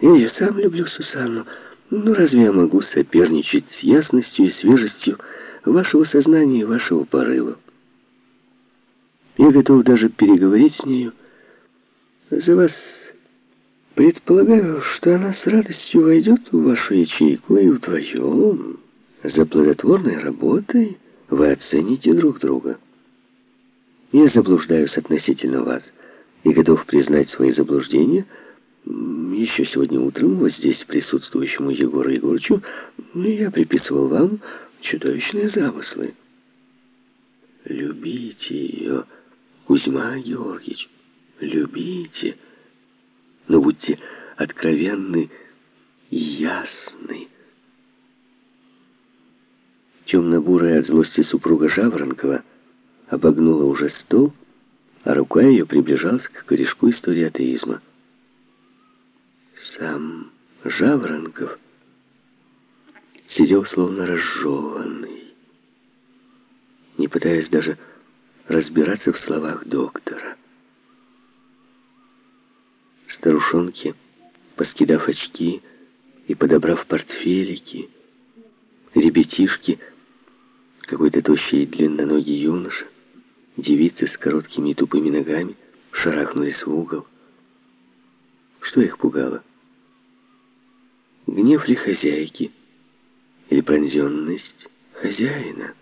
Я ее сам люблю, Сусанну. Ну, разве я могу соперничать с ясностью и свежестью вашего сознания и вашего порыва? Я готов даже переговорить с нею. За вас предполагаю, что она с радостью войдет в вашу ячейку и вдвоем, за плодотворной работой, вы оцените друг друга. Я заблуждаюсь относительно вас и готов признать свои заблуждения — еще сегодня утром вот здесь присутствующему Егору Егорычу я приписывал вам чудовищные замыслы. Любите ее, Кузьма Георгиевич, любите, но будьте откровенны и ясны. Темно-бурая от злости супруга Жаворонкова обогнула уже стол, а рука ее приближалась к корешку истории атеизма. Сам Жаворонков сидел словно разжеванный, не пытаясь даже разбираться в словах доктора. Старушонки, поскидав очки и подобрав портфелики, ребятишки, какой-то тощий и длинноногий юноша, девицы с короткими и тупыми ногами шарахнулись в угол. Что их пугало? Гнев ли хозяйки или пронзенность хозяина?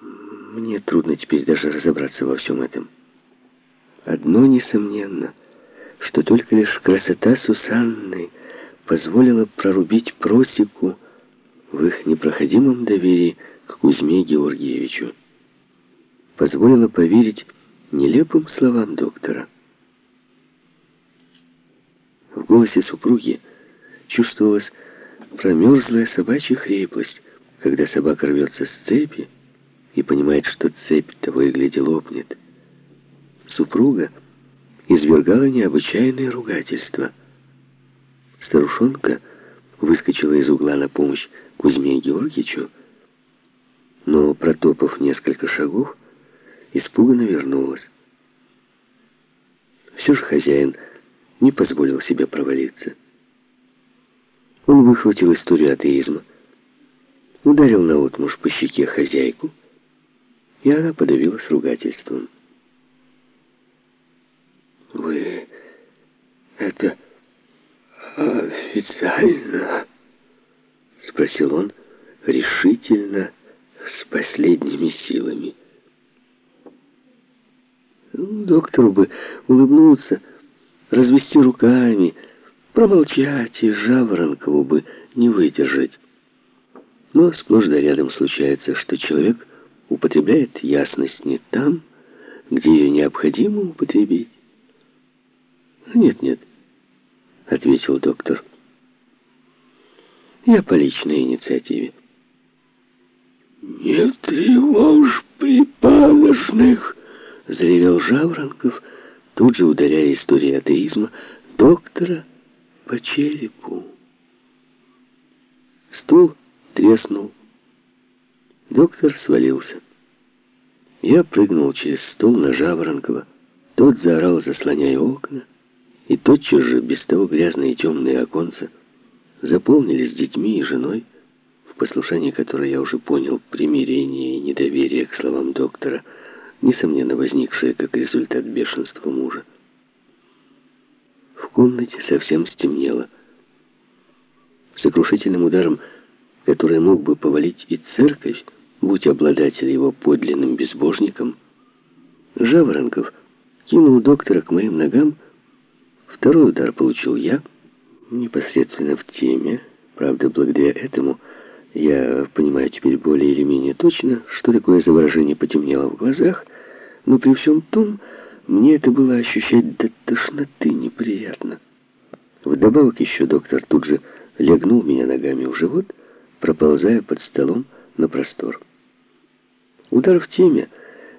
Мне трудно теперь даже разобраться во всем этом. Одно несомненно, что только лишь красота Сусанны позволила прорубить просеку в их непроходимом доверии к Кузьме Георгиевичу. Позволила поверить нелепым словам доктора. В голосе супруги чувствовалась промерзлая собачья хриплость, когда собака рвется с цепи и понимает, что цепь того и гляди лопнет. Супруга извергала необычайное ругательство. Старушонка выскочила из угла на помощь Кузьме Георгиевичу, но, протопав несколько шагов, испуганно вернулась. Все же хозяин не позволил себе провалиться. Он выхватил историю атеизма, ударил наотмашь по щеке хозяйку, и она подавилась ругательством. «Вы это официально?» — спросил он решительно, с последними силами. Доктору бы улыбнуться, развести руками, промолчать, и Жаворонкову бы не выдержать. Но сплошь да рядом случается, что человек употребляет ясность не там, где ее необходимо употребить. «Нет-нет», — ответил доктор. «Я по личной инициативе». «Не тревожь припадочных!» — заревел Жаворонков, — тут же ударяя истории атеизма доктора по черепу. Стул треснул. Доктор свалился. Я прыгнул через стол на Жаворонкова. Тот заорал, заслоняя окна, и тотчас же, без того грязные темные оконца, заполнились детьми и женой, в послушании которой я уже понял примирение и недоверие к словам доктора — несомненно возникшее как результат бешенства мужа. В комнате совсем стемнело. Сокрушительным ударом, который мог бы повалить и церковь, будь обладатель его подлинным безбожником, Жаворонков кинул доктора к моим ногам. Второй удар получил я, непосредственно в теме. Правда, благодаря этому я понимаю теперь более или менее точно, что такое заворожение потемнело в глазах, но при всем том, мне это было ощущать до тошноты неприятно. Вдобавок еще доктор тут же легнул меня ногами в живот, проползая под столом на простор. Удар в теме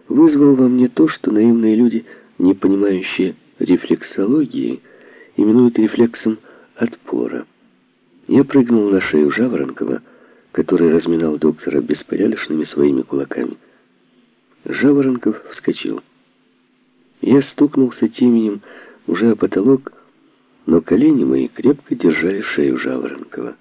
вызвал во мне то, что наивные люди, не понимающие рефлексологии, именуют рефлексом отпора. Я прыгнул на шею Жаворонкова, который разминал доктора беспорядочными своими кулаками. Жаворонков вскочил. Я стукнулся теменем уже о потолок но колени мои крепко держали шею Жаворонкова.